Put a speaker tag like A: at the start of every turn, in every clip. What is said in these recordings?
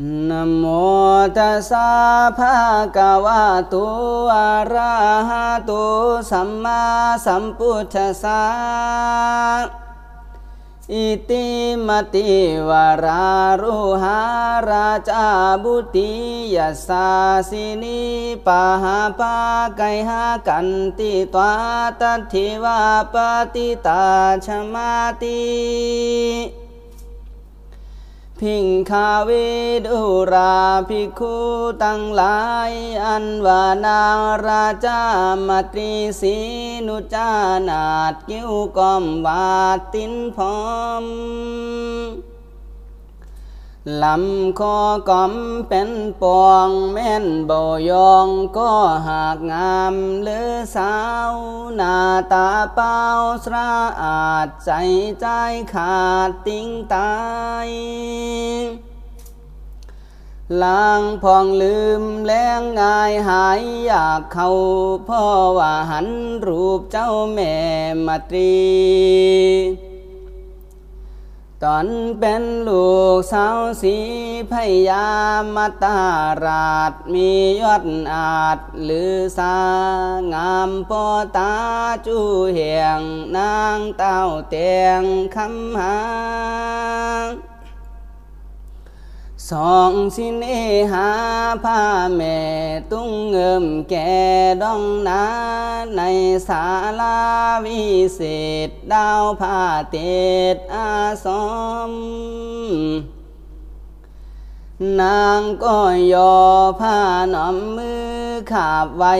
A: नमो तसा भगवतो अरहतो सम्मा मतिवरारुहारा इति भूति यशासि निःपाकयः कन्ति त्वा तथिवा पतिता क्षमाति। พิงคารารุหาราชาบุติยัสสาสินีปะหาปะไกหากันติตวาตัทธิวาปฏิตาชมาติพิงคาเวดุราภิกขุตั้งหลาย อันวานาราจามาตรีสีนุจานาดกิ้วกอมวาตินพร้อม ลำคอกอมเป็นปองแม่นบ่ยองก็หากงามเลือสาวหน้าตาเป้าสระอาดใจใจขาดติ้งตายลางพองลืมแรงง่ายหายอยากเข้าพ่อว่าหันรูปเจ้าแม่มาตรี ตอนเป็นลูกสาวสีพยามตาราชมียอดอาจหรือสางามปอตาจูเหียงนางเต้าเตียงคำหา สองสินเอหาผ้าแม่ตุ้งเงิมแก่ดองนาในศาลาวิเศษ ดาวผ้าเตดอาสมนางก็ยอผ้าหนอมมือ ขาบไว้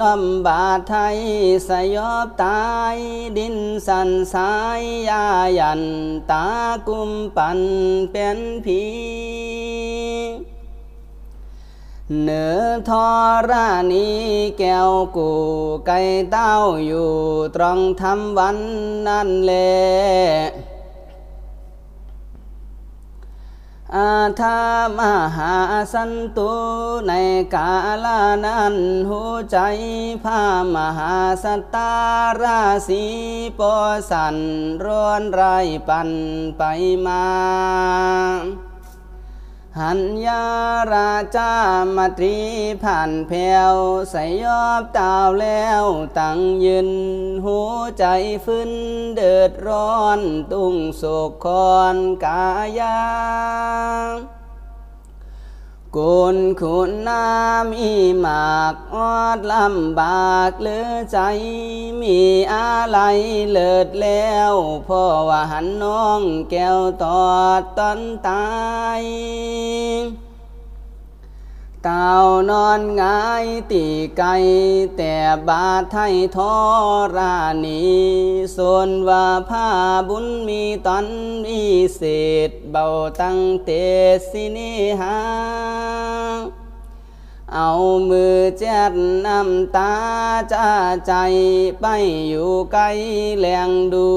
A: น้อมบาทไทย สยบตาย ดินสันสายยายัน ตากุมปันเป็นผีเนือทอรานีแก้วกูไก่เต้าอยู่ตรองทำวันนั่นแหละ อาธามหาสันตุในกาลานั้นหูใจพามหาสตาราศีปอสันร้อนไรปันไปมา หันยาราจามาตรีผ่านแผ่วใส่ยอบตาวแล้วตั้งยืนหูใจฟื้นเดือดร้อนตุ้งโศกคอนกายา กุนคุณน้ามีหมากอดลำบากหรือใจ มีอะไรเลิดแล้วพ่อว่าหันน้องแก้วตอดตอนตาย เต่านอนงายตีไกแต่บาทไทยทอรานีส่วนว่าผ้าบุญมีตอนวิเศษเบาตั้งเตสินิหาเอามือแจ็ดน้ำตาจ้าใจไปอยู่ไกลแหลงดู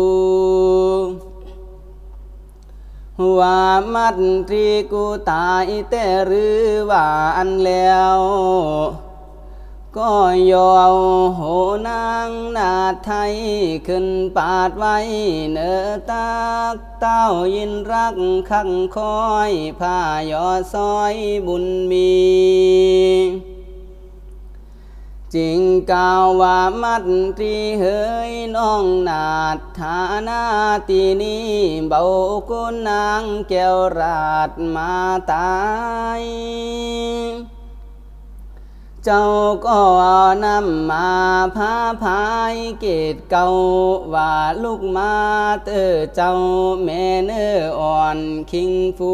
A: ว่ามัดตรีกูตายแต่หรือว่าอันแล้ว ก็ยอโหนางนาไทยขึ้นปาดไว้เนอตากเต้ายินรักขังคอยผ้ายอซอยบุญมี จริงกล่าวว่ามัดตรีเฮยน้องนาดฐานาตีนี้เบากุนนางแก้วราดมาตายเจ้าก็นำมาพาพายเกตเก่าว่าลูกมาเตอเจ้าแม่เนื้ออ่อนคิงฟู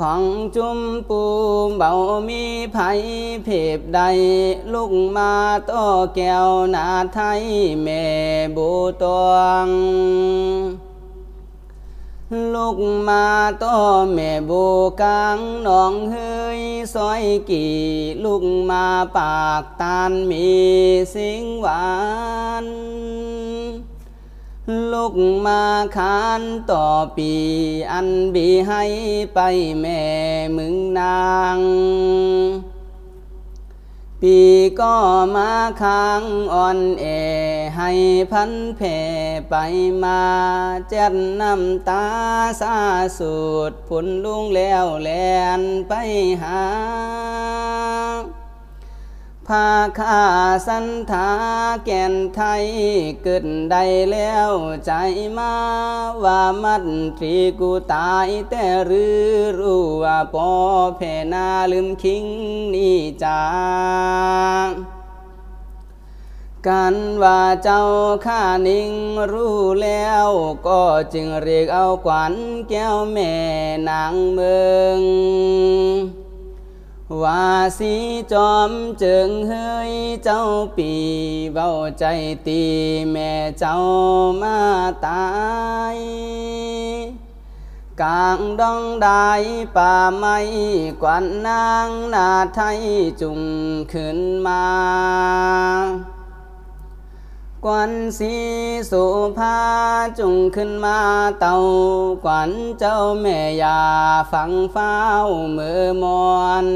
A: ของจุมปูเบามีไผเพบใดลูกมาต้อแก้วนาไทยแม่บูตวงลูกมาต้อแม่โบกลางนองเฮยซอยกี่ลูกมาปากตานมีสิงหวาน ลูกมาคานต่อปีอันบีให้ไปแม่มึงนาง ปีก็มาค้างอ่อนแอให้พันแผ่ไปมาเจ็ดน้ำตาสาสุดผลลุงแล้วแลนไปหา พาข้าสันทาแก่นไทยเกิดได้แล้วใจมาว่ามัดตรีกูตายแต่รือรู้ว่าปอเพนาลืมคิงนี่จากันว่าเจ้าข้านิ่งรู้แล้วก็จึงเรียกเอาขวัญแก้วแม่นางเมือง ว่าสีจอมเจิงเฮยเจ้าปีเบาใจตีแม่เจ้ามาตายกลางดองได้ป่าไม้กวนนางนาไทยจุงขึ้นมา กวนสีสุภาจุงขึ้นมาเต่ากวนเจ้าแม่ยาฟังเฝ้ามือมอน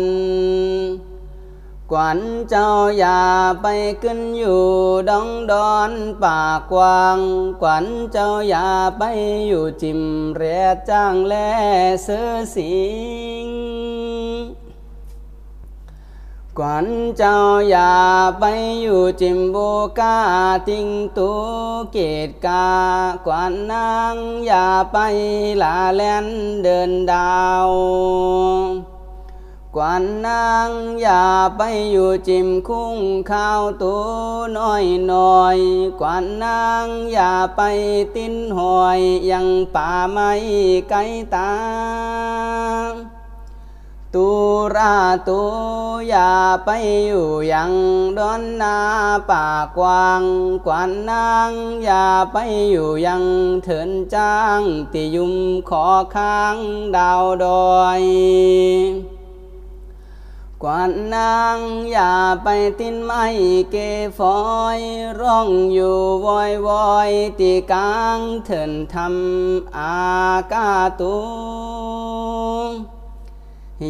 A: กวนเจ้าอย่าไปขึ้นอยู่ดองดอนป่ากวางกวนเจ้าอย่าไปอยู่จิมเรียจ้างแลเสือสิง กวนเจ้าอย่าไปอยู่จิมโบกาติงตูเกตกากวนนางอย่าไปลาแลนเดินดาวกวนนางอย่าไปอยู่จิมคุ้งข้าวตัวน้อยน้อยกวนนางอย่าไปติ้นหอยยังป่าไม้ไกลตา ตุราตุอย่าไปอยู่ยังดอนนาป่ากวางกวนนางอย่าไปอยู่ยังเถินจ้างติยุมขอค้างดาวดอยกวนนางอย่าไปตินไม้เกฟอยร้องอยู่วอยวอยตีกลางเถินทำอากาตุ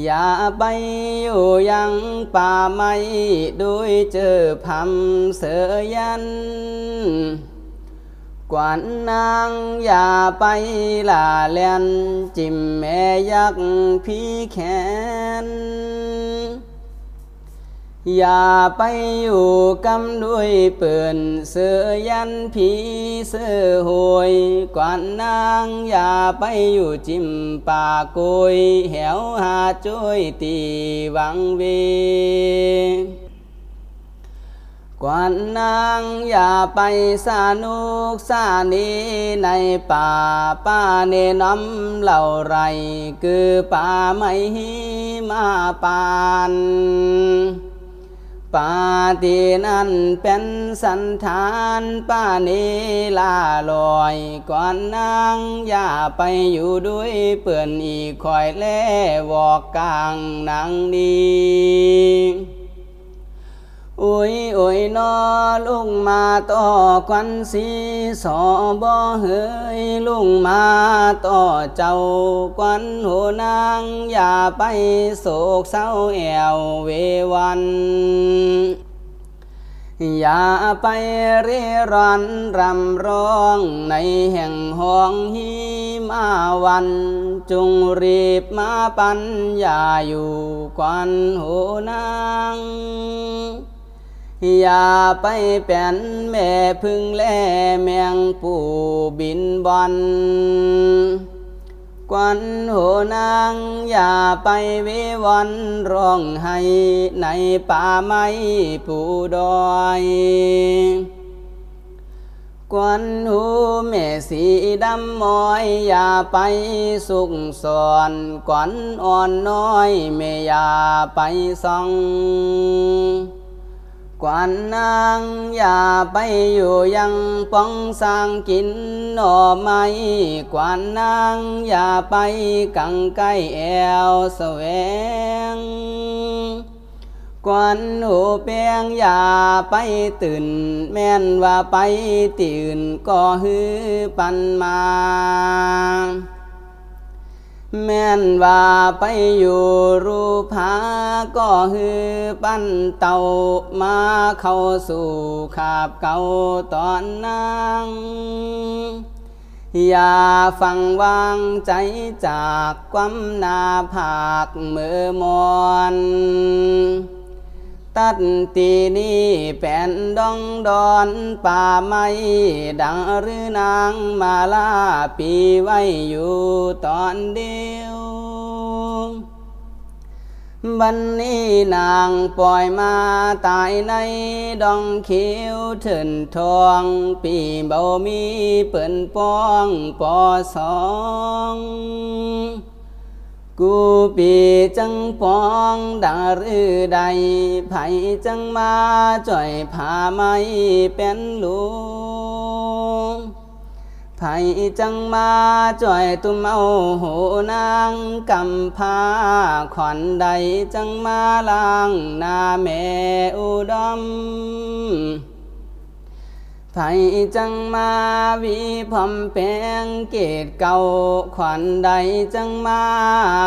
A: อย่าไปอยู่ยังป่าไม้ด้วยเจอพำเสยัน กวนนางอย่าไปลาเลียน จิมแม่ยักพี่แขน อย่าไปอยู่กำด้วยเปื่อนเสือยันผีเสือหวยกวนนางอย่าไปอยู่จิมป่ากุยแหวหาจุยตีวังเวกวนนางอย่าไปสนุกสานีในป่าป้าเนน้ำเหล่าไร คือป่าไม่มาปาน ปาตินั้นเป็นสันฐานป้านีลาลอยก่อนนางอย่าไปอยู่ด้วยเปื่อนอีกคอยแล่วอกกลางนาง อุ้ยอุ้ยนอลุงมาต่อควันสีสอบ่เฮยลุงมาต่อเจ้าควันหัวนางอย่าไปโศกเศร้าแอวเววันอย่าไปเร่ร่อนรำร้องในแห่งห้องหิมาวัน จงรีบมาปัญญาอยู่ควันหัวนาง อย่าไปเป็นแม่พึ่งแล่แมงปูบินบอลกวนหัวนางอย่าไปวิวันร้องให้ในป่าไม้ปูดอยกวนหูแม่สีดำมอยอย่าไปสุกสอนกวนอ่อนน้อยแม่อย่าไปส่อง กวนนางอย่าไปอยู่ยังป้องสร้างกินหน่อไม้กวนนางอย่าไปกังไกแอวแสวงกวนหูเปียงอย่าไปตื่น แม่นว่าไปตื่นก็ฮือปันมา แม่นว่าไปอยู่รูผาก็ฮือปั้นเต่ามาเข้าสู่ขาบเก่าตอนนางอย่าฟังวางใจจากความนาผากเมื่อมอน ตัดตีนี้แผ่นดองดอนป่าไม้ดังหรือนางมาลาปีไว้อยู่ตอนเดียวบันนี้นางปล่อยมาตายในดองเขียวเถินทองปีเบามีเปิ่นป้องปอสอง กูปีจังปองดังรือใด ไผจังมาจ่อยผาไม่เป็นลูกไผจังมาจ่อยตุ้มเอาโหนางกำพาขวัญใดจังมาลางนาแม่อุดม ไผจังมาวีพอมแปงเกตเก่าขวัญใดจังมา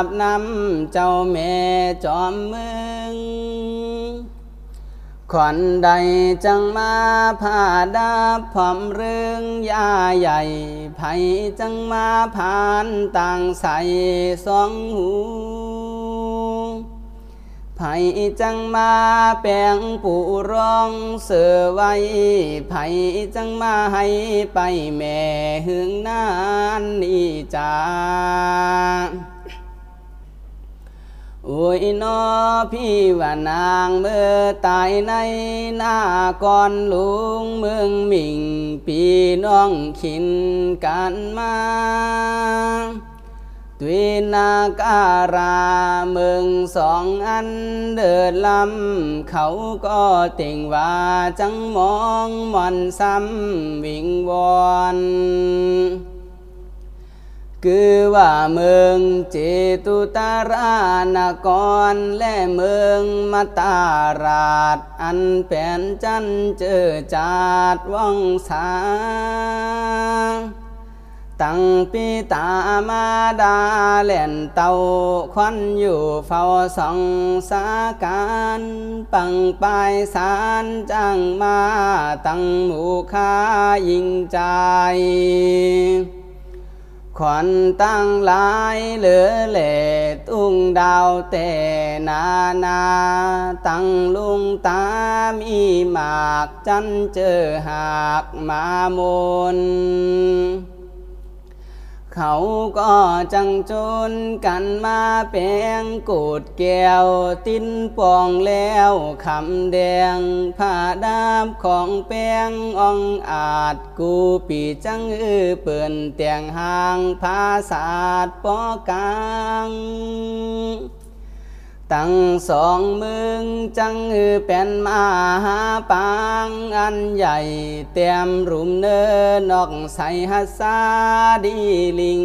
A: บนำเจ้าแม่จอมเมืองขวัญใดจังมาผาดาพอมเรื่องยาใหญ่ไผจังมาผ่านต่างใสสองหู ไผจังมาแปลงปูร้องเสือไว้ไผจังมาให้ไปแม่หึงนานนี่จ้าโอ้ยนอพี่ว่านางเมื่อตายในหน้าก่อนลุงเมืองมิ่งพี่น้องขินกันมา วินาการาเมืองสองอันเดินลำเขาก็ติ่งว่าจังมองมอนซ้ำวิงวอนคือว่าเมืองเจตุตารานกรและเมืองมาตาราช อันแผ่นจันเจอจาดว่องสา ตั้งปีตามาดาเล่นเต่าควันอยู่เฝ้าสองสาการปังปายสารจังมาตั้งหมู่ค้ายิงใจขวัญตั้งหลายเหลือเล่ตุ้งดาวแต่นานา ตั้งลุงตามีหมากจันเจอหากมาโมน เขาก็จังจนกันมาแปลงกูดแก้ว ติ้นปองแล้วคำแดงผ้าดาบของแปงอ่องอาจกูปีจังอือเปิ่นแต่งหางภาษาดปอกลาง ตั้งสองมึงจังอือเป็นมาหาปางอันใหญ่เต็มรุมเนินอกใส่ฮัสาดีลิง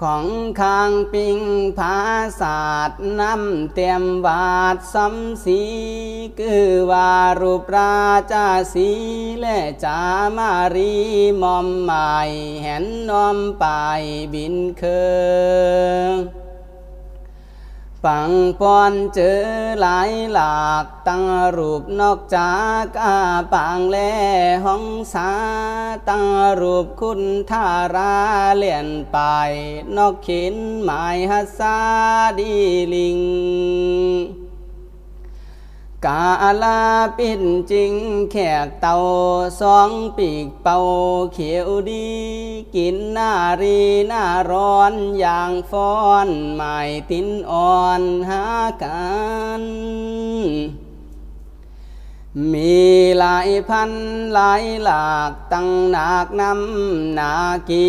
A: ของคางปิงภาศาสตร์น้ำเต็มวาดสำสี คือว่ารูปราชาสีและจามารีมอมหมายเห็นน้อมไปบินเคือ ฝังปอนเจอหลายหลากตั้งรูปนอกจากอาปางแลห้องสาตั้งรูปคุณทาราเลี่ยนไป นอกขินหมายฮัสซาดีลิง กาลาปินจริงแขกเต่าสองปีกเป่าเขียวดี กินหน้ารีหน้าร้อนอย่างฟ้อนหมายตินอ่อนหากันมีหลายพันหลายหลากตั้งหนักน้ำนากี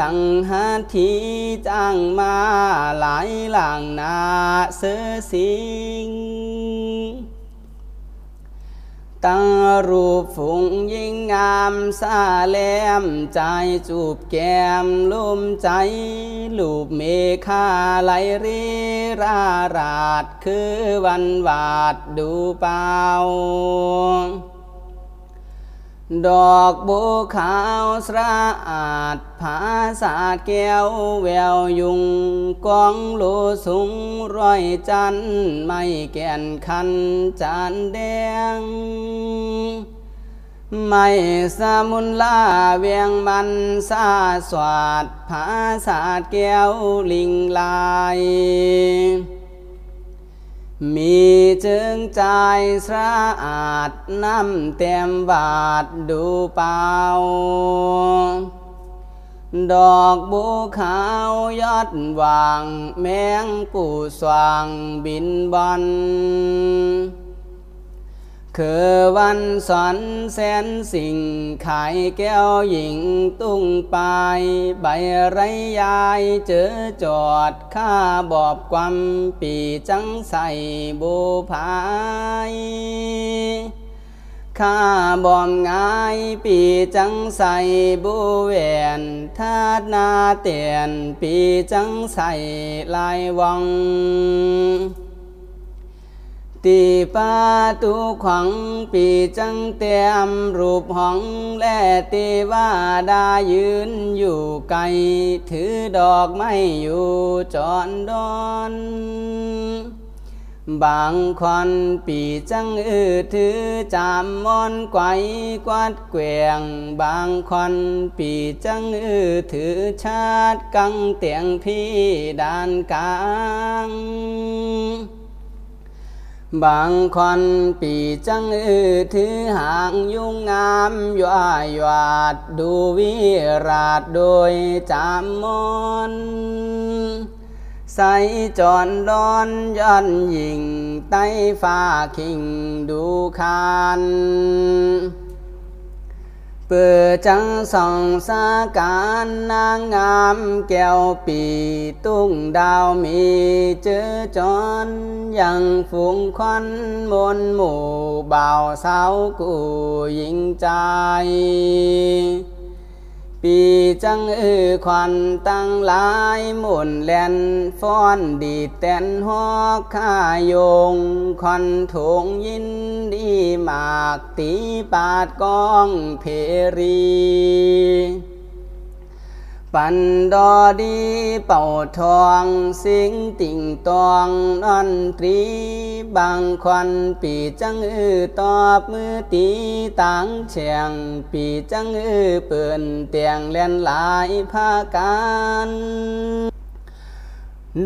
A: ตั้งหาทีจ้างมาหลายหลังนาเสือสิง ตั้งรูปฝูงยิ่งงามซาแลมใจจูบแก้มลุ่มใจ ลูบเมฆาไหลรีราราดคือวันวาดดูเปล่า ดอกบัวขาวสะอาดผาสาดแก้วแววยุงกองโลสุงร้อยจันไม่แก่นคันจานแดง ไม่สมุนลาเวียงมันซาสวัดผาสาดแก้วลิงลาย มีจึงใจสะอาดน้ำเต็มบาทดูเปล่า ดอกบัวขาวยอดวางแมงปู่สว่างบินบอน คือวันสอนแสนสิ่ง ขายแก้วหญิงตุ้งปาย ใบไรยายเจอจอดข้าบอบความปีจังใส่บูพายข้าบอมงายปีจังใส่บูแวนทาดนาเตียนปีจังใส่ลายวัง ตีปาตุขังปีจังเตียมรูปห้องและตีว่าดายืนอยู่ไกล ถือดอกไม้อยู่จอนดอนบางคนปีจังอือถือจามมอนไกวกวาดแกว่งบางคนปีจังอือถือชาติกังเตียงพี่ด้านกลาง บางคนปีจังอือถือหางยุ่งงามยว่ายาดดูวิราชโดยจามมนใสจอนดอนย้อนหญิงไต้ฟ้าคิงดูคาน เปิดจังส่องสาการนางงามแก้วปีตุ้งดาวมีเจอจอนยังฝูงควันมนหมู่บ่าวสาวกูยิงใจ ปีจังเอือควันตั้งหลายหมุนแลนฟ้อนดีแตนหอกข้ายงควันถงยินดีมากตีปาดกองเพรี ปันดอดีเป่าทองสิงติ่งตองนอนตรีบางควันปีจังอือตอบมือตีต่างเชียงปีจังอือเปิ่นเตียงเล่นหลายภาการ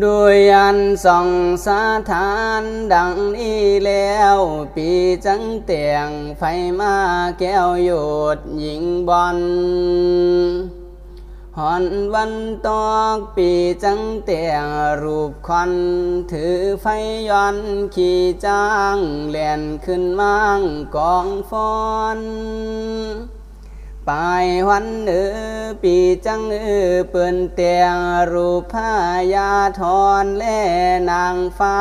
A: ด้วยอันส่องสาธานดังนี้แล้ว ปีจังเตียงไฟมาแก้วหยุดยิงบอล หอนวันตอกปีจังเตียงรูปควันถือไฟย้อนขี่จ้างเลียนขึ้นมั่งกองฟอนปลายวันเอือปีจังเอือเปิ่นเตียงรูปผ้ายาทอนแล่นางฟ้า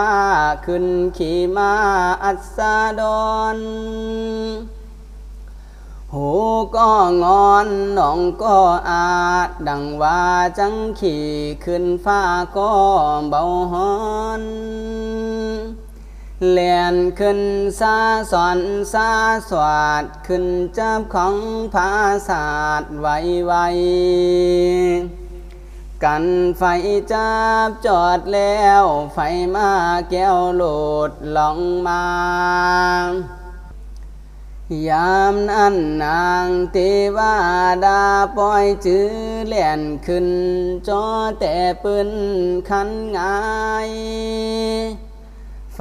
A: ขึ้นขี่มาอัศดร หูก็งอนน้องก็อาจดังว่าจังขี่ขึ้นฟ้าก็เบาหอนเลียนขึ้นซาสอนซาสวัดขึ้นจับของภาษาดไวไวกันไฟจับจอดแล้ว ไฟมาแก้วโหลดลองมา ยามนั้นนางเทวาดาปล่อยจื้อเล่นขึ้น จอแต่ปืนคันงาย ไฟ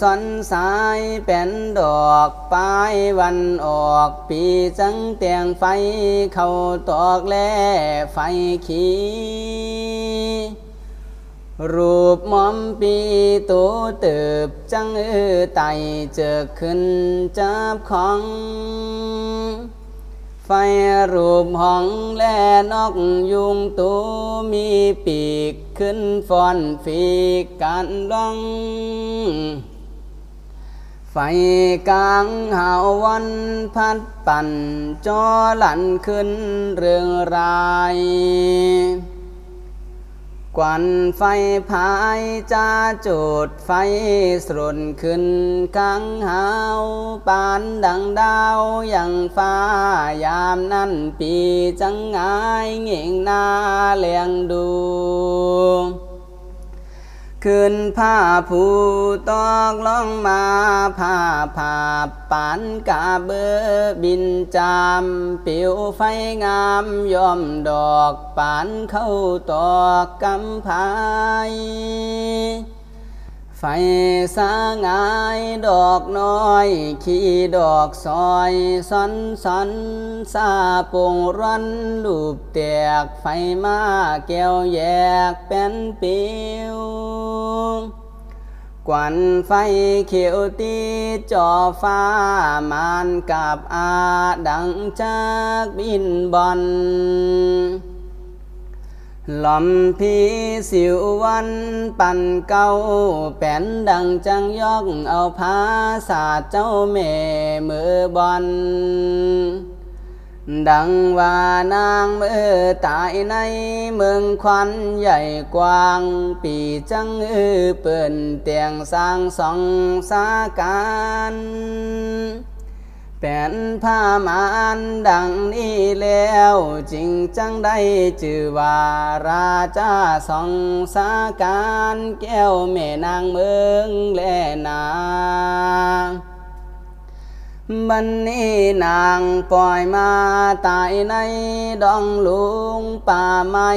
A: ซ้อนสายเป็นดอกปลายวันออกปีจังเตียงไฟเข้าตอกแล่ไฟขี รูปมอมปีตูเติบจังเออไตเจอขึ้นจับของ ไฟรูปห้องแลนอกยุงตูมีปีกขึ้นฟอนฟีกกันล่อง ไฟกลางหาวันพัดปั่นจอหลันขึ้นเรื่องราย กวนไฟพายจะจุดไฟสรุนขึ้นกังหาวปานดังดาวอย่างฟ้ายามนั้นปีจังงายเง่งนาเลียงดู ขึ้นผ้าผู้ตอกล่องมาผ้าผาปานกาเบอบินจามปิวไฟงามยอมดอกปานเข้าตอกกำพาย ไฟสางายดอกน้อย ขี้ดอกซอยสันสันซาปงรันลูบแตกไฟมาแก้วแยกเป็นปิวกวนไฟเขียวตีจอฟ้ามานกับอาดังจากบินบอล หล่อมพีสิววันปั่นเก้าแป้นดังจังยอกเอาภาษาเจ้าแม่มือบอลดังว่านางเมื่อตายในเมืองควันใหญ่กว้าง ปีจังเออเปิ่นเตียงสร้างสองสาการ แป่นผ้ามานดังนี้แล้วจริงจังได้จือว่าราชาสองสาการแก้วแม่นางเมืองแลนางบันนี้นางปล่อยมาตายในดองลุงป่าไม้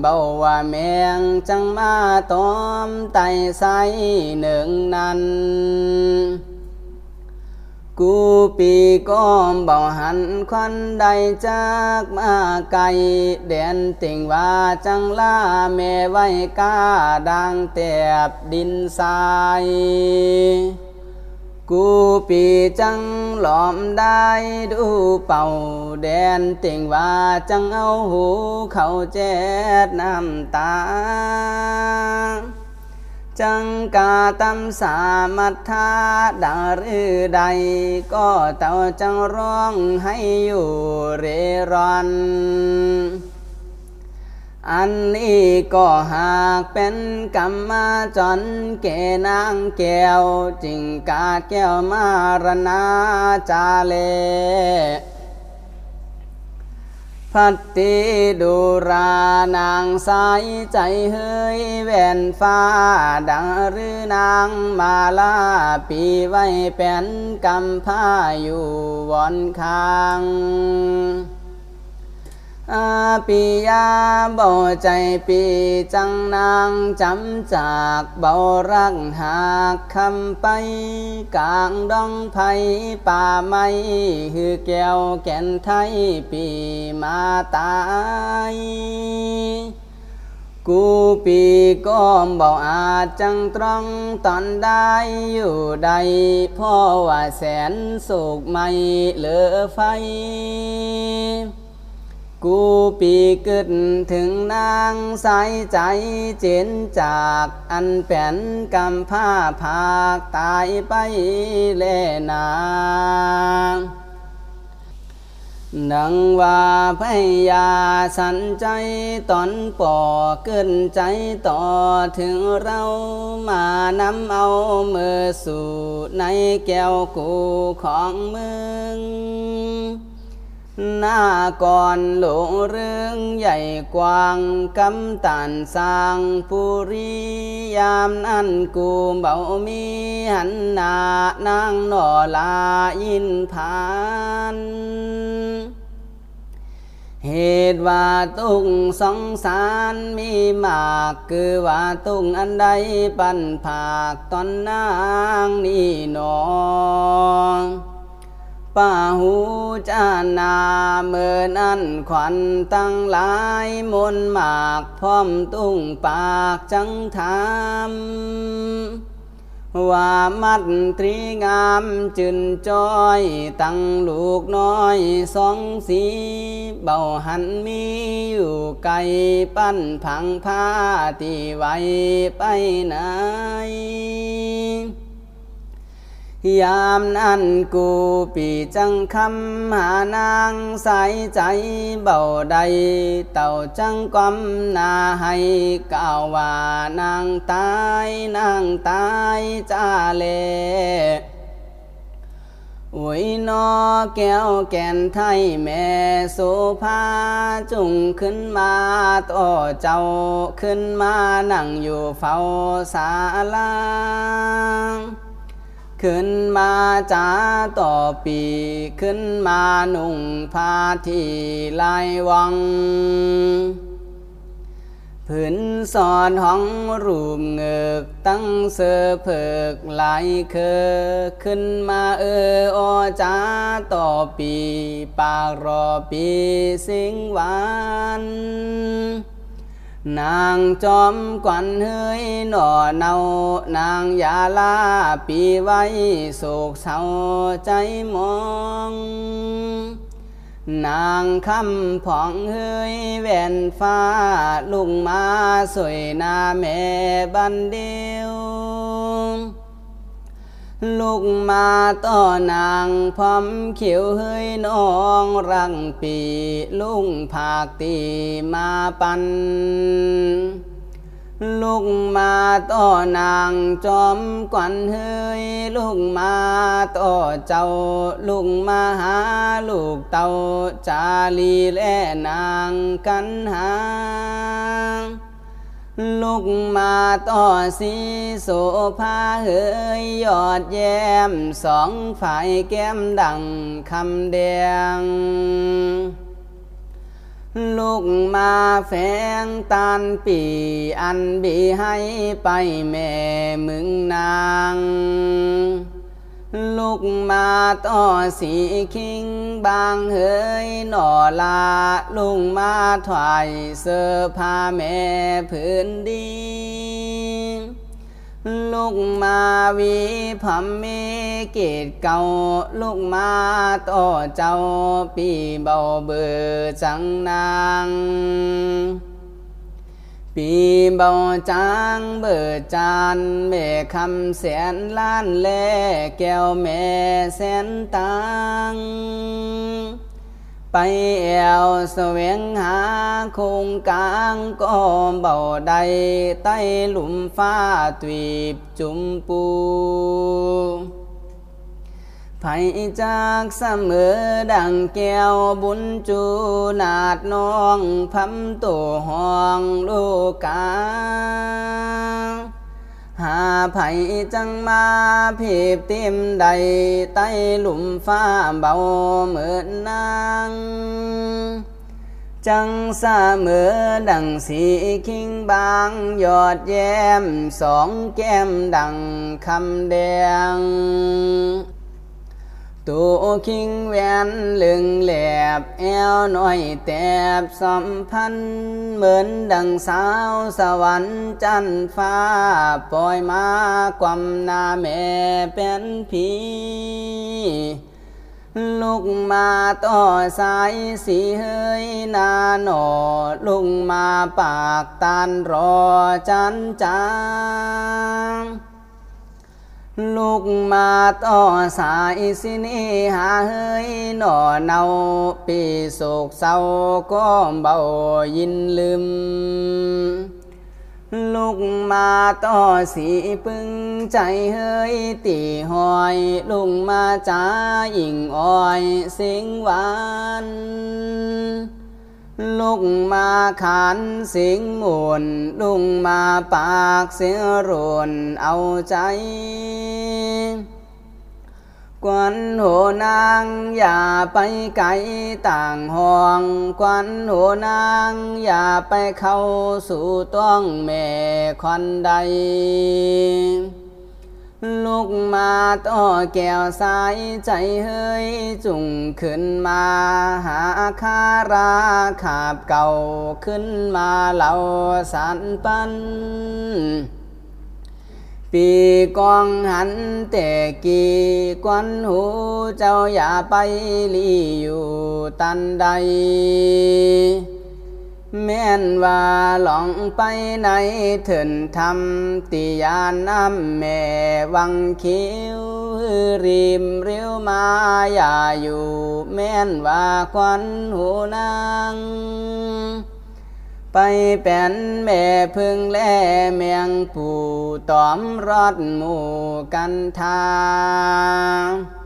A: เบาว่าแมงจังมาตอมไตใสหนึ่งนั้น กูปีก้อมเบาหันควันใดจากมาไกลเด่นติ่งว่าจังล่าแม่ไว้กาดังแตบดินทรายกูปีจังหลอมได้ดูเป่าแดนติ่งว่าจังเอาหูเขาแจ๊ดน้ำตา จังกาตำสามัทธาดารือใด ก็เต่าจังร้องให้อยู่เรรอนอันนี้ก็หากเป็นกรรมจนเกนางแก้วจิงกาแก้วมารณาจาเล พัตติดูรานางสายใจเฮยแว่นฟ้า ดังหรือนางมาลาปีไว้เป็นกำผ้าอยู่วอนคาง ปิยาเบาใจปีจังนางจำจากเบารักหากคำไป กลางดองไผ่ป่าไม้ฮือแก้วแก่นไทยปีมาตายกูปีก็เบาอาจจังตรองตอนได้อยู่ใด พ่อว่าแสนสุขไม่เหลือไฟ กูปีกึดถึงนางสายใจเจนจากอันแผ่นกำผ้าผากตายไปเลนางดังว่าพยาสันใจตอนปอเกินใจต่อถึงเรามานำเอามือสู่ในแก้วกูของมึง หน้าก่อนหลงเรื่องใหญ่กว้างกำตันสร้างปุริยามนั้นกูเบามีหันหน้านางนอลายินผ่านเหตุว่าตุงสองสารมีมากคือว่าตุงอันใดปันผากตอนนางนี่นอ ปาหูจานาเมื่อนั้นขวัญตั้งหลายมนมากพร้อมตุ้งปากจังทำว่ามัดตรีงามจืนจอย ตั้งลูกน้อยสองสีเบาหันมีอยู่ไกลปั้นผังผ้าที่ไว้ไปไหน ยามนั้นกูปีจังคำหานางใสใจเบาใด เต่าจังกวำนาให้ก่าวว่านางตายนางตายจ้าเลอุ้ยนอแก้วแก่นไทยแม่โสภาจุงขึ้นมาต่อเจ้าขึ้นมานั่งอยู่เฝ้าศาลา ขึ้นมาจ้าต่อปีขึ้นมาหนุ่งผ้าที่ลายวังผืนสอนห้องรูมเงือกตั้งเสือเพิกลายเคอขึ้นมาเอออจ้าต่อปี ปากรอปีสิงหวาน นางจอมกวันเฮยหน่อเนานางยาลาปีไว้โศกเศร้าใจมอง นางคำผ่องเฮยแว่นฟ้าลุงมาสวยนาแม่บันเดียว ลูกมาต่อนางพร้อมเขียวเฮยน้องรังปีลุงผากตีมาปันลูกมาต่อนางจอมกวันเฮยลูกมาต่อเจ้าลูกมาหาลูกเต่าจาลีและนางกันหา ลุกมาต่อสีโสภาเฮยยอดแย้มสองฝ่ายแก้มดังคำแดงลูกมาแฝงตานปีอันบีให้ไปแม่มึงนาง ลูกมาต่อสีคิงบางเฮยหน่อลา ลุงมาถวายเสื้อผ้าแม่พื้นดีลูกมาวีพัมมีเกตเก่าลูกมาต่อเจ้าปีเบาเบื่อจังนาง ปีเบาจางเบิดจานแม่คำแสนล้านแลแก้วแม่แสนตังไปแอวแสวงหาคงกลางก็เบาใดใต้หลุมฟ้าตีบจุมปู ไผจากเสมอดังแก้วบุญจูนาดน้องพัมตัวห้องลูกกาหาไผจังมา คิงแวคิงแวนลึงแหลบแอวน้อยแตบสัมพันธ์เหมือนดังสาวสวรรค์จันฟ้าปล่อยมาความนาแม่เป็นผีลุกมาต่อสายสีเฮยนาหนอลุกมาปากตานรอจันจาง ลูกมาต่อสายสินีหาเฮยหน่อเนาปีโศกเศร้าก็เบายินลืม ลูกมาต่อสีปึงใจเฮยตีหอยลุงมาจ้ายิงอ้อยสิงหวาน ลุกมาขานสียงมวนลุงมาปากเสียรุนเอาใจกวนหัวนางอย่าไปไกลต่างห้องกวนหัวนางอย่าไปเข้าสู่ต้องแม่ควันใด ลุกมาต่อแก้วสายใจเฮ้ยจุงขึ้นมาหาคาราขาบเก่าขึ้นมาเหล่าสันปัน ปีกองหันแต่กีกวนหูเจ้าอย่าไปลีอยู่ตันใด แม่นว่าหลองไปในเถินทำติยานน้ำแม่วังคิวริมเรียวมาอย่าอยู่ แม่นว่าควันหูนางไปเป็นแม่พึ่งแล่เมียงปู่ตอมรอดหมู่กันทาง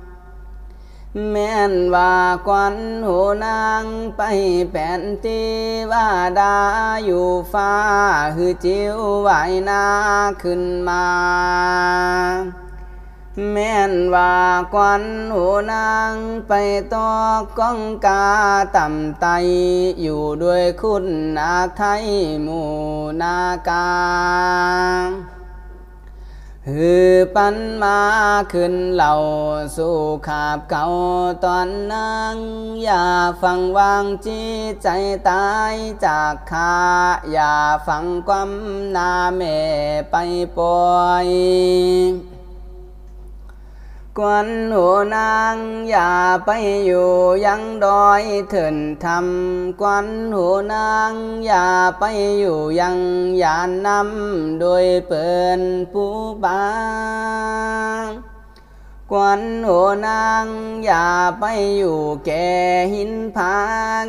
A: แม่นว่าควันหูนางไปแป่นตีว่าดาอยู่ฟ้าหือจิวไหวนาขึ้นมา แม่นว่าควันหูนางไปตอกก้องกาต่ำไต อยู่ด้วยคุณนาไทยหมู่นากา ฮือปันมาขึ้นเหล่าสู่ขาบเก่าตอนนั่งอย่าฟังวางจีใจตายจากขาอย่าฟังความนาเม่ไปปล่อย กวนหัวนางอย่าไปอยู่ยังดอยเถินทำกวนหัวนางอย่าไปอยู่ยังยานนำโดยเปินผู้บางกวนหัวนางอย่าไปอยู่แก่หินผา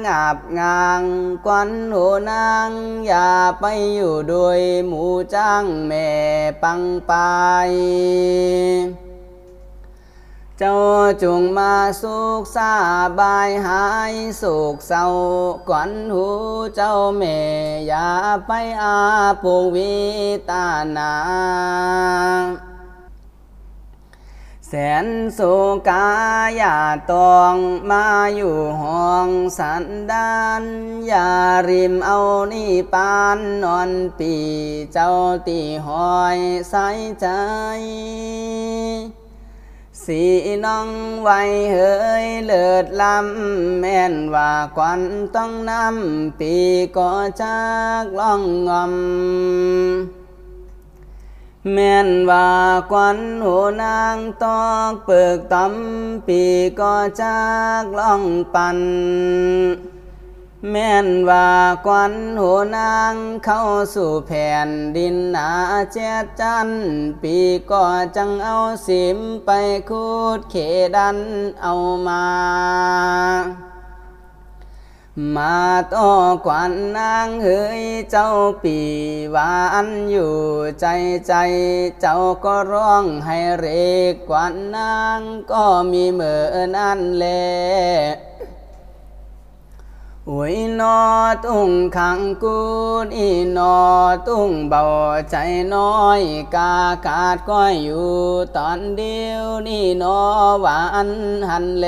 A: งาบงางกวนหัวนางอย่าไปอยู่โดยหมูจ้างแม่ปังไป เจ้าจงมาสุขสาบายหายสุขเศร้าก่อนหูเจ้าแม่อย่าไปอาปูวิตานาแสนโศกาอย่าตองมาอยู่ห้องสันดานอย่าริมเอานี่ปานนอนปีเจ้าตีหอยใส่ใจ สีน้องไว้เฮยเลิศลำแม่นว่าควันต้องนำปีก็ แม่นว่าควันหูนางตอกเปิกตำปีก็จากล่องปันแม่นว่าควันหัวนางเข้าสู่แผ่นดินหนาเจ็ดจัน ปีก็จังเอาสิมไปคูดเขดันเอามา มาต่อกวนนางเฮ้ยเจ้าปีวานอยู่ใจใจเจ้าก็ร้องให้เรกกวนนางก็มีเหมือนั่นแหละ อุยนอตุ้งขังกูนีนอตุ้งเบาใจน้อยกากาดก้อยอยู่ตอนเดียวนี่นอหวานหันเล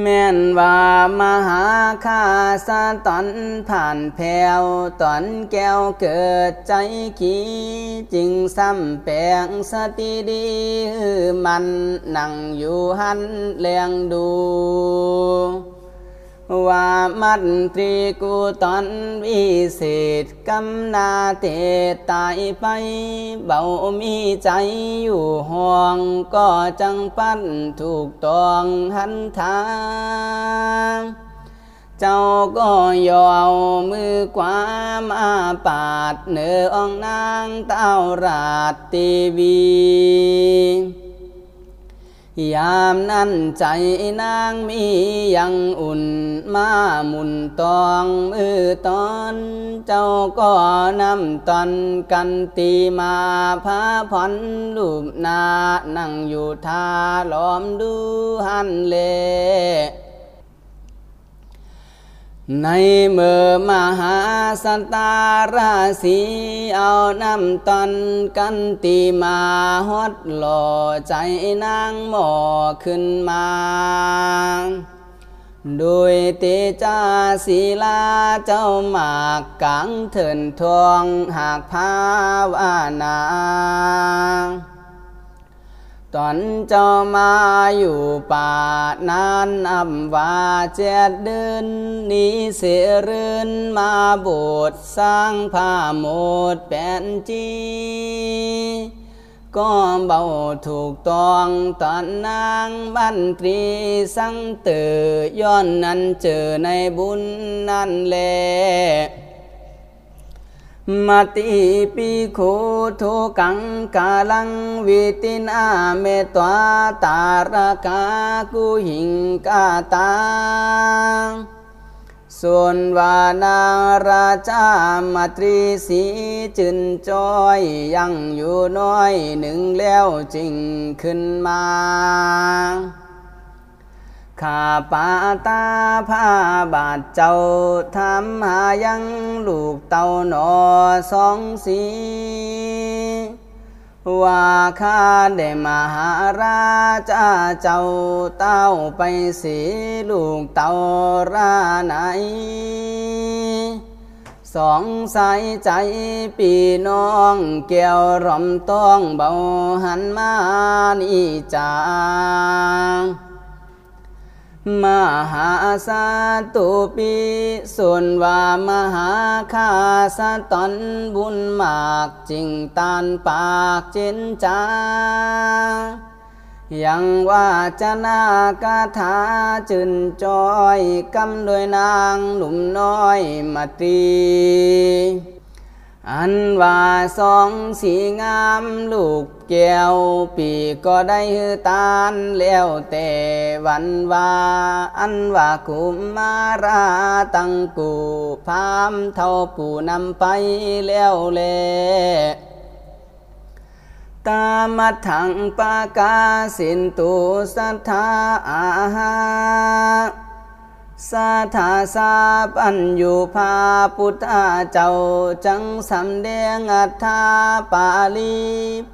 A: แม่นว่ามหาคาสะตอนผ่านแผวตอนแก้วเกิดใจขีจึงซ้ำแปลงสติดีมันนั่งอยู่หันเลียงดู ว่ามัดตรีกูตอนวิเศษกำนาเตตายไป เบามีใจอยู่ห่วง ก็จังปั้นถูกตองหันทางเจ้าก็ยอวมือขวามาปาดเนื้อองนางเต้าราตีวี ยามนั้นใจนางมียังอุ่นมาหมุนตองมือตอน เจ้าก็นำตอนกันตีมาพาผ่อนลูบนานั่งอยู่ท่าล้อมดูหันเล ในเมื่อมหาสตาราศีเอาน้ำตอนกันตีมาฮอดหล่อใจนางหมอขึ้นมา โดยเตจาศีลาเจ้าหมากกังเถินทวงหากภาวนา ตอนเจ้ามาอยู่ป่านานอำว่าเจ็ดเดินนี้เสรื่นมาบสถ์สร้างผ้าหมดแป้นจีก็เบาถูกต้องตอนนางบันตรีสังเตอย้อนนั้นเจอในบุญนั่นแล มาติปีโคโทกังกาลังวิตินาเมตวาตารกากุหิงกาตาส่วนวานาราชามาตรีสีจินจอยยังอยู่น้อยหนึ่งแล้วจริงขึ้นมา ข้าปาตาผ้าบาดเจ้าทำหายังลูกเต่าหนอสองสีว่าข้าได้มาหาราชาเจ้าเต้าไปสีลูกเต่าราไหน สองสายใจปีน้องแก้วร่มต้องเบาหันมานี่จาง มหาสาตุปีส่วนว่ามหาคาสตอนบุญมากจริงตานปากเจนจายังว่าจะนากาถาจืนจอยกำโดยนางหนุ่มน้อยมาตรี อันว่าสองสีงามลูกแก้วปีก็ได้ฮือตานแล้วแต่วันว่าอันว่ากุมมาราตังกูพามเท่าปู่นำไปแล้วแลตามัถังปากาสินตุสัทธาอาหา สาธาสาปัญญูพาพุทธาเจ้าจังสำเดงอัฏฐาปาลี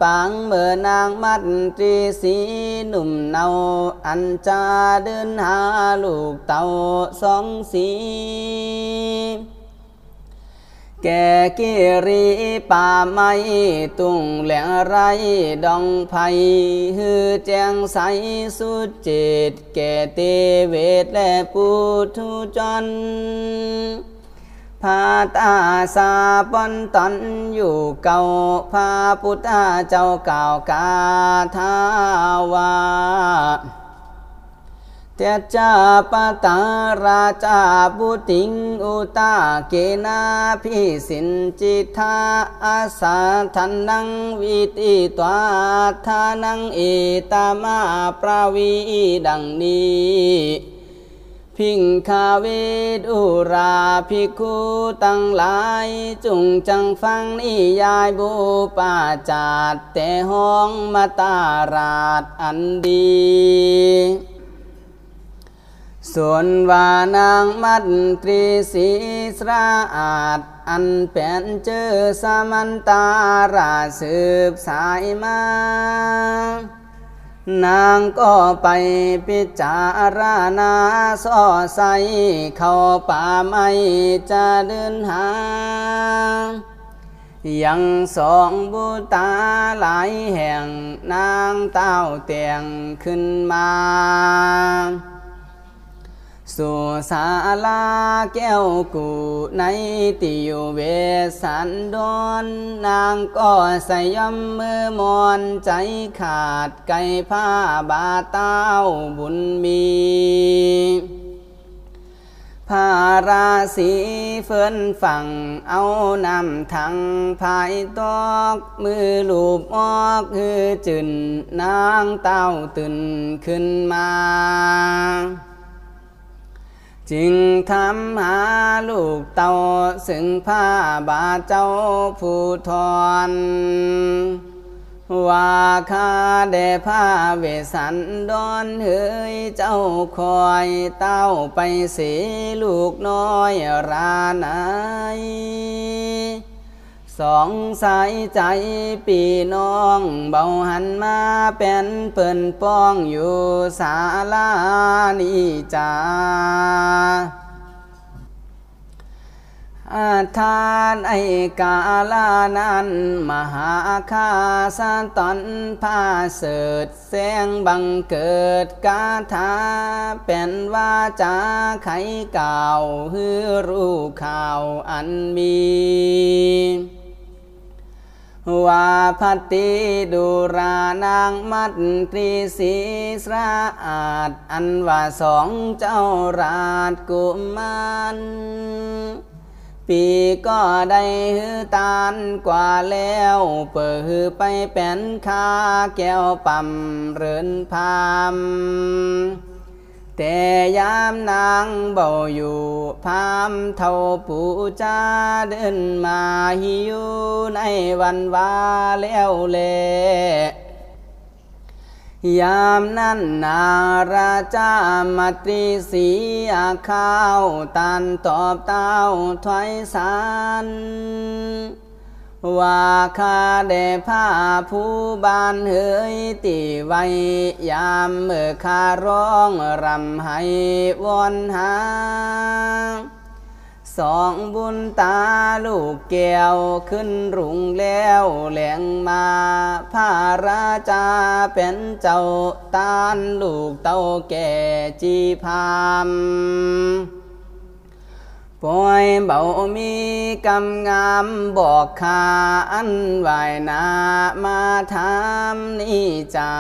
A: ปังเมื่อนางมัดตรีสีหนุ่มเนาอันจาเดินหาลูกเต่าสองสี แกกิรีป่าไม้ตุงแหลงไรดองไผ่ฮือแจงใสสุดเจตแกเตเวทและปุถุจันพาตาสาปนตันอยู่เก่าพาพุทธเจ้าเก่ากาทาวา เตจาปตาราชาบุติงอุตาเกนาพิสินจิตาอาสาทันนังวิติตวาทานังเอตามาปราวีดังนี้พิงคาเวดุราภิกขุตั้งหลาย จุงจังฟังนิยายบูปาจาดแต่ห้องมาตาราดอันดี ส่วนว่านางมัดตรีศีสราอาจ อันแป่นเจอสมันตาราสืบสายมา นางก็ไปพิจารณาสอใสเข้าป่าไม่จะเดินหา ยังสองบุตาหลายแห่งนางเต้าเตียงขึ้นมา สู่ศาลาแก้วกูในติอยู่เวสันดอนนางก็ใส่ย่ำมือมอนใจขาดไก่ผ้าบาเต้าบุญมีพาราสีเฟินฝั่งเอานำทังภายตอกมือลูบออกคือจืนนางเต้าตื่นขึ้นมา จึงทำหาลูกเต่าสึงผ้าบาเจ้าผู้ทอนว่าข้าเดผ้าเวสันดอนเฮยเจ้าคอยเต้าไปสีลูกน้อยราไหน สองสายใจปีน้อง เบาหันมาเป็นเปิ่นป้องอยู่ศาลานีจาอาทานไอกาลานั้นมหาคาสันตอนพาเสดแสงบังเกิดกาถาเป็นว่าจาไขเก่าฮือรู้ข่าวอันมี วาพัตติดุรานางมัตตรีศีสระอาดอันว่าสองเจ้าราชกุมารปีก็ได้ฮือตานกว่าแล้วเปิดไปเป็นคาแก้วปั่มเรินพาม แต่ยามนางเบาอยู่พามเท่าปูจ้าเดินมาหิวในวันวาแล้วเลยามนั้นนาราจามาตรีสีอาข้าวตันตอบเต้าถอยสาร ว่าคาเดผ้าผู้บานเฮยตีไว้ยามเมื่อคาร้องรำให้วอนหา สองบุญตาลูกแก้วขึ้นรุงแล้วแหลงมาพระราชาเป็นเจ้าตานลูกเต้าแก่จีพาม ปล่อยเบามีกำงามบอกขาอันไหวนามาทำนี่จา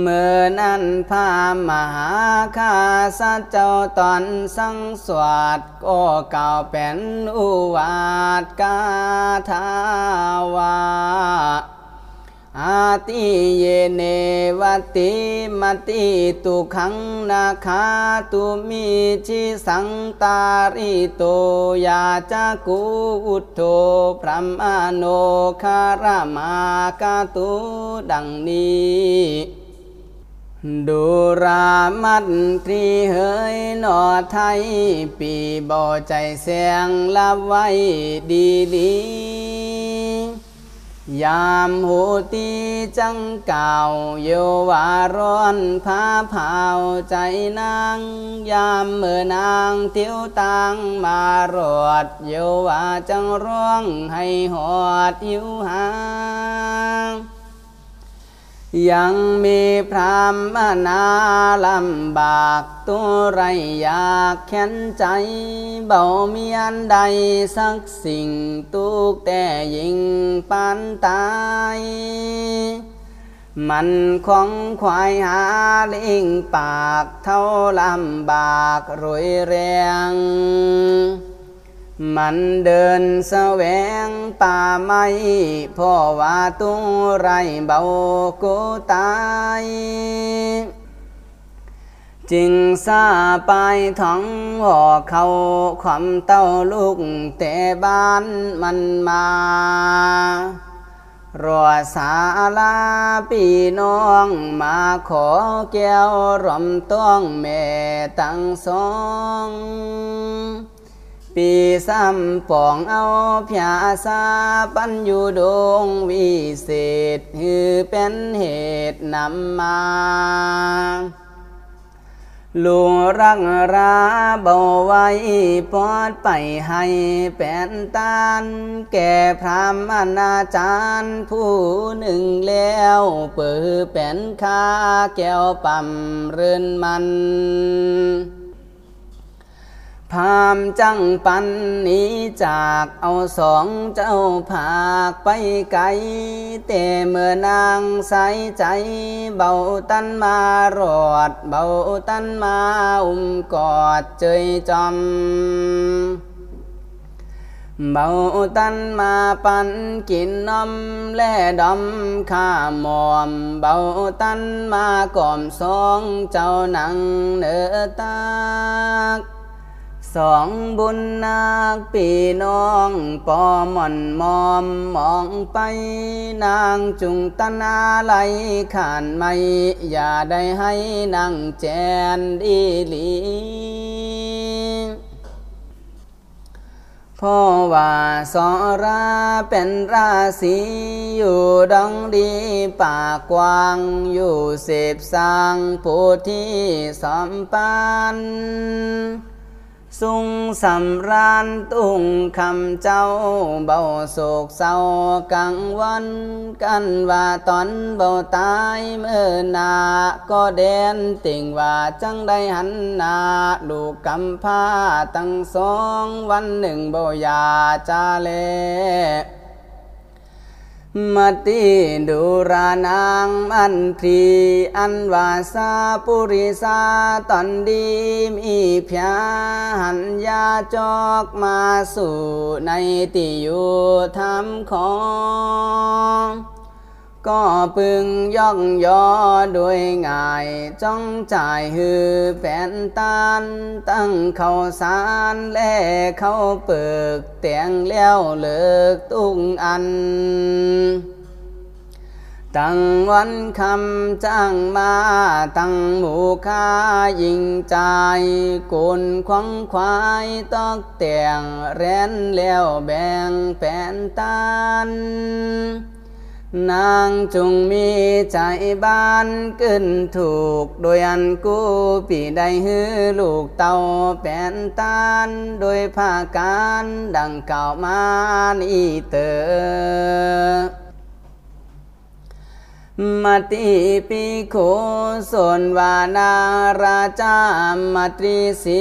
A: เมื่อนั้นพามหาคาสัจเจ้าตอนสังสวัสดก็เก่าเป็นอุวาทกาทาวา อาติเยเนวติมติตุขังนาคาตุมิชิสังตาริโตยาจักุอุทโธพระมโนคารมากาตุดังนี้ดูรามัตตรีเฮยนอไทย ปีบ่อใจเสียงลับไว้ดีดี ยามหูตีจังเก่าโยวาร้อนพาเผาใจนางยามเมื่อนางเที่ยวตังมารอดโยวาจังร้องให้หอดหิวหาง ยังมีพรามนาลำบากตัวไรอยากแค้นใจ เบาเมียนใดสักสิ่งตุกแต่ยิงปานตาย มันของควายหาลิงปากเท่าลำบากรวยแรง มันเดินแสวงป่าไม้พ่อว่าตุงไรเบากูตายจิงซาไปท้องห่อเขาความเต้าลูกแต่บ้านมันมารอสาลาปีน้องมาขอแก้วรอมต้องแม่ตั้งสอง ปีซ้ำปองเอาพยาซาปัญญูดงวิเศษฮือเป็นเหตุนำมาลูรักราเบาไว้ปอดไปให้เป็นตานแก่พรามอนาจารย์ผู้หนึ่งแล้วเปิดเป็นขาแก้วปั่มเรือนมัน พามจังปันนี้จากเอาสองเจ้าผากไปไกลแต่เมื่อนางใสใจเบาตันมารอดเบาตันมาอุ้มกอดเจยจอมเบาตันมาปันกินนมและดอมข้ามอม เบาตันมาก่อมสองเจ้านังเนื้อตาก สองบุญนาคปีน้องปอมอนมอมมองไป นางจุงตนาไหลขานไม่ อย่าได้ให้นางแจนดีลีพ่อว่าสอราเป็นราศีอยู่ดองดีป่ากว้าง อยู่เสพสร้างผู้ที่สมปาน สุงสำราญตุงคำเจ้าเบาโศกเศร้ากังวันกันว่าตอนเบาตายเมื่อนาก็เดนติ่งว่าจังได้หันนาลูกกำพาตั้งสองวันหนึ่งเบาอยาจาเล มติดุรานางมันทรีอันวาสาปุริสาตอนดีมีพยาหันยาจอกมาสู่ในติยุธรรมของ ก็พึงย่องย่อด้วยง่ายจ้องจ่ายฮือแผ่นตานตั้งเขาสารแล่เขาเปิกเตียงเลี้ยวเลิกตุ้งอันตั้งวันคำจ้างมาตั้งหมู่ค้ายิงใจกุนควังควายตอกเตียงแรนแล้วแบ่งแผ่นตาน นางจงมีใจบ้านขึ้นถูก โดยอันกูปีได้ฮือลูกเต่าแป้นตานโดยภาการดังเก่ามานีเตอมาติปิโคส่วนวานาราจามตรีศี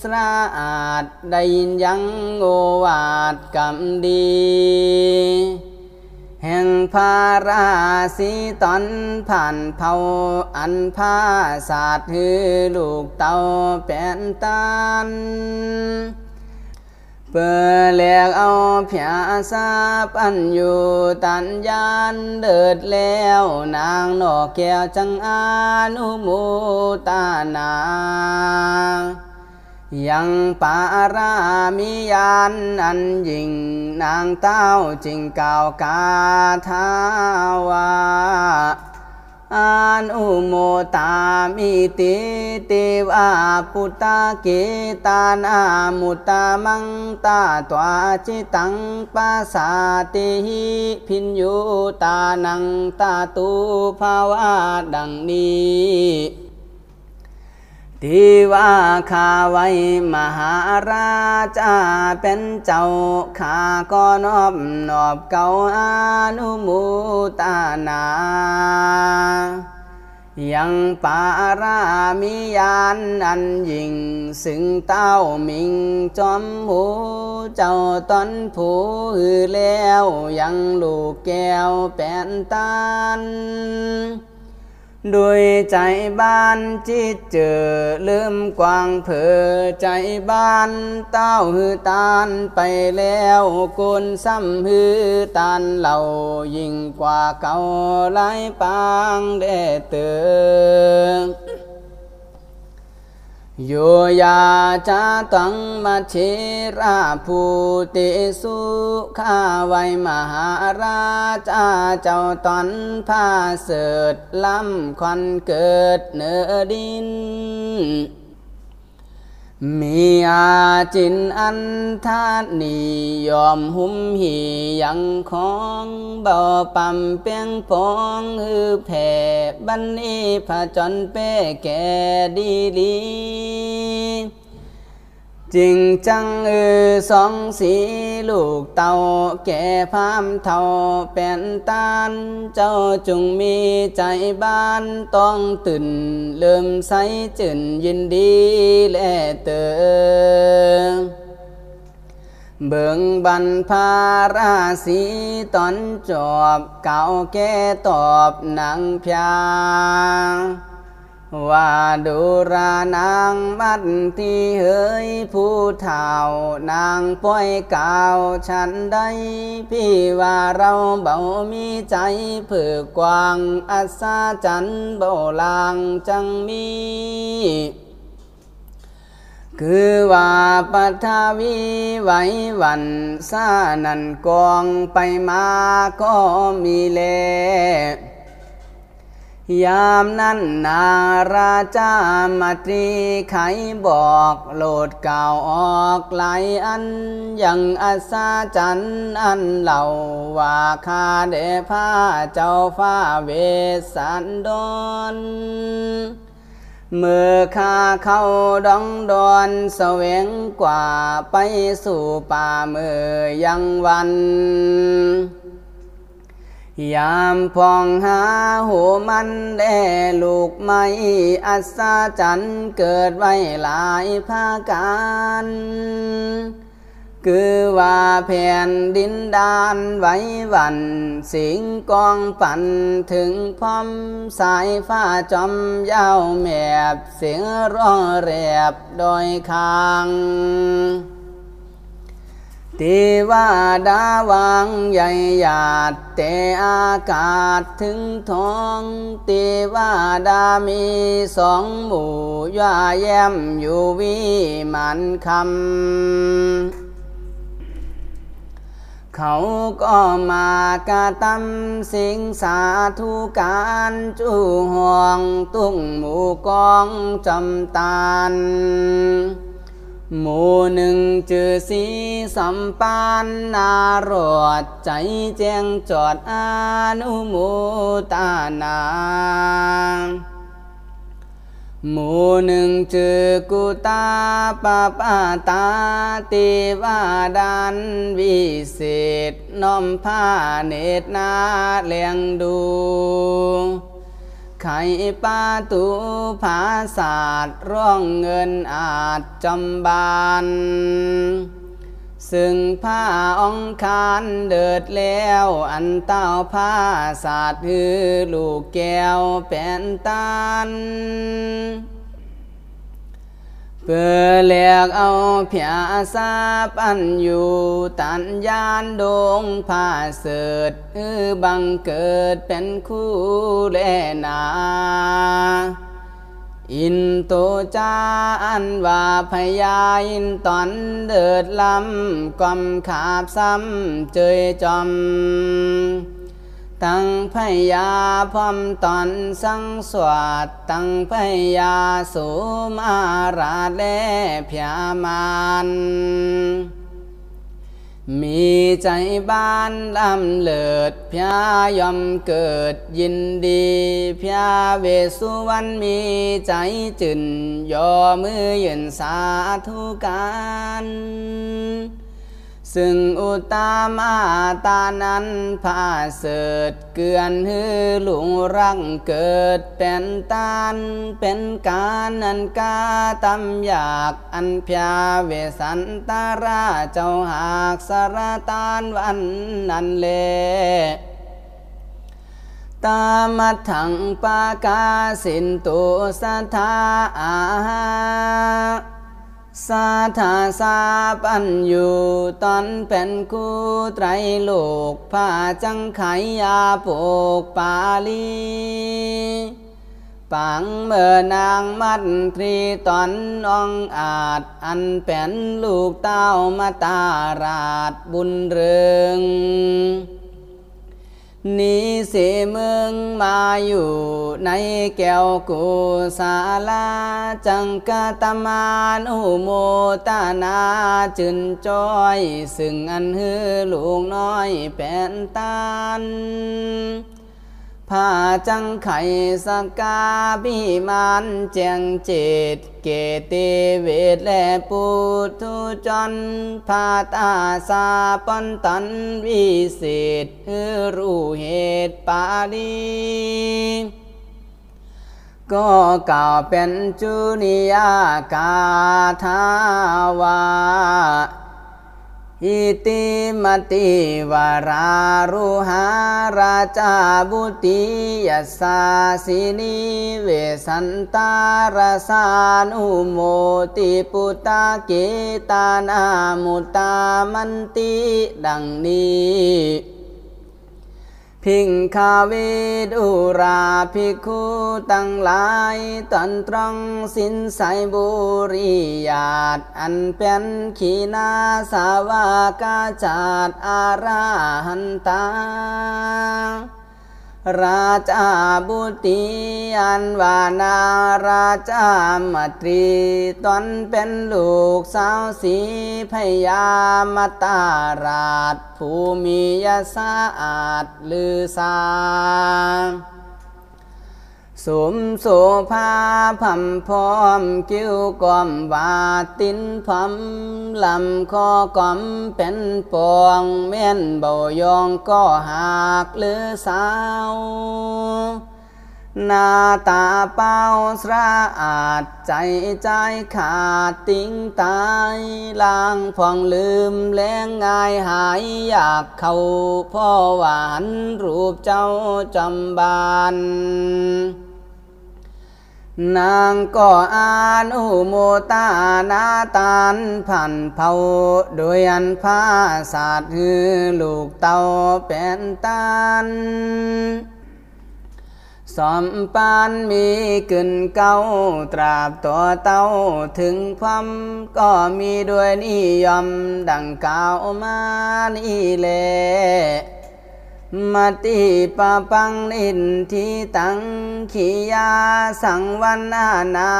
A: สราอาจได้ยินยังโอวาดกำดี แห่งพาราสีตอนผ่านเผาอันพาศาสตร์ฮือลูกเต่าแป้นตันเปิดแหลกเอาเพียซาปันอยู่ตันยานเดิดแล้วนางนอกแก้วจังอานุมูตานาง ยังปารามียานอันยิ่งนางเต้าจิงเก่ากาทาวาอานุโมตามิติติวาปุตตะเกตานามุตตามังตาตวาจิตังปัสสาติหิพินยุตานังตาตุภาวะดังนี้ ทีว่าข้าไว้มหาราชาเป็นเจ้าข้าก็นอบนอบเก่าอนุมูตานายังปารามียานอันยิ่งซึ่งเต้ามิงจอมหูเจ้าตอนผู้หือแล้วยังลูกแก้วแป้นตัน ด้วยใจบ้านจิตเจอลืมกวางเผอใจบ้านเต้าหือตานไปแล้วกุนซ้ำหือตานเหล่ายิ่งกว่าเก่าหลายปางไดเตือ โยยาจาตังมาเชราภูติสุข้าไวมหาราชาเจ้าตอนพาเสดล้ำควันเกิดเนื้อดิน มีอาจินอันทานียอมหุมหียังของเบาปั่มเปียงปองฮือแผ่บันนี้ผจญเป้แก่ดีลี จริงจังเออสองสีลูกเต่าแก่พามเท่าแป่นตานเจ้าจงมีใจบ้านต้องตื่นเริ่มใสจืนยินดีและเตือเบิ่งบันพาราสีตอนจอบเก่าแก่ตอบนางพยา ว่าดูรานางมัดที่เฮยผู้เฒ่านางป้อยกาวฉันได้พี่ว่าเราเบามีใจเพื่อกวางอาสาจันเบาลางจังมีคือว่าปัทวีไว้วันซานันกองไปมาก็มีเล ยามนั้นนาราจามาตรีไขบอกโหลดเก่าออกหลายอัน ยังอาซาจันอันเหล่าว่าคาเดผ้าเจ้าฟ้าเวสันดนเมื่อข้าเข้าดองดอนเสวงกว่าไปสู่ป่าเมื่อยังวัน ยามพองหาหูมันแด่ลูกไม้อัศจรรย์เกิดไว้หลายภาการคือว่าแผ่นดินดานไว้วัน สิงกองปั่นถึงพร้อมสายฟ้าจอมยาวแมบ เสียงร้องแรบโดยคาง ตีว่าดาวางใหญ่หยาดแต่อากาศถึงท้องตีว่าดามีสองหมู่ย่าแย้มอยู่วิมันคำเขาก็มากระตำสิงสาธุการจูห่วงตุ้งหมู่กองจำตาล หมู่หนึ่งจือสีสัมปานนารอดใจแจ้งจอดอานุโมตานาหมู่หนึ่งจือกุตาปปาตาติวาดันวิเศษน้อมผ้าเนตรนาเลียงดู ไข่ปาตูภาศาสตร์ร่องเงินอาจจำบานซึ่งผ้าองคานเดิดแล้ว อันเต้าผ้าสาดฮือลูกแก้วแป้นตาน เพื่อแลกเอาเพียซาปันอยู่ ตันยานดงผ้าเสดฮือบังเกิดเป็นคู่แลนา อินโตจาอันว่าพยาอินตอนเดิดลำกอมขาบซ้ำเจยจอม ตั้งพยาพร้อมตอนสังสวดตั้งพยาสุมาราแลพยามานมีใจบ้านลำเลิดพยายอมเกิดยินดีพยาเวสุวรรณมีใจจึนยอมือยืนสาธุการ ซึ่งอุตามาตานั้นพาเสดเกือนฮือหลงรังเกิดเป็นตานเป็นการนันกาตำอยากอันพยาเวสันตาราเจ้าหากสารตานวันนั้นเลตามัถังปากาสินตุสัทธาอา สาธาสาปันอยู่ตอนเป็นคู่ไตรโลกผ้าจังไขยาปกปาลีปังเมื่อนางมัดทรีตอนองอาจ อันเป็นลูกเต้ามาตาราดบุญเรือง นี้เสเมืองมาอยู่ในแก้วกุสาลาจังกะตมานุโมตานาจึนจอย ซึ่งอันฮือลูกน้อยแผ่นตัน ผ้าจังไขสกาบิมานแจงเจตเกติเวทและปุถุจนพาตาสาปันตันวิเศษรู้เหตุปาลีก็กล่าวเป็นจุนิยากาทาวา इति मतिवरारुहारचाबुतीयसासिनी वरारुहा रचाभुती यशासिनी वेसन्ता พิงคาเวดุราภิกขุตั้งหลายตันตรังสินใสบุริยาตอันเป็นขีนาสาวากาจาดอาราหันตา ราชาบุตรีอันวานาราชามตรีตนเป็นลูกสาวสีพยามตาราช ภูมิยสาอาดลือสา สุมโสภาพัมพร้อมกิ้วกอมวาตินพัมลำคอกอมเป็นปองแม่นเบายองก็หักหรือสาวหน้าตาเป้าสระอาดใจใจขาดติ้งตายลางฟองลืมแรงง่ายหายอยากเข้าพ่อหวานรูปเจ้าจำบาน นางก็อานอุโมตานาตานผ่านเผาโดยอันพาศาสตร์คือลูกเต่าเป็นตานสอมปานมีกึนเก้าตราบตัวเต้าถึงความก็มีด้วยนิยมดังกล่าวมานี่แหละ มติปะปังนินทิตังขียาสังวันนานา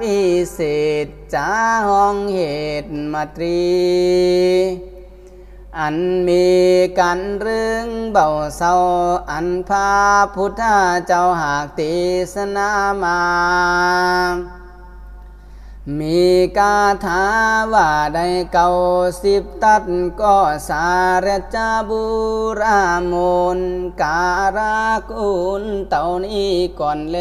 A: วิเศษจาหองเหตุมตรี อันมีกันเรื่องเบาเศร้าอันพาพุทธเจ้าหากติสนามา มีกาถาว่าได้เก่าสิบตัดก็สารจาบุราโมนการากุลเต่านี้ก่อนแล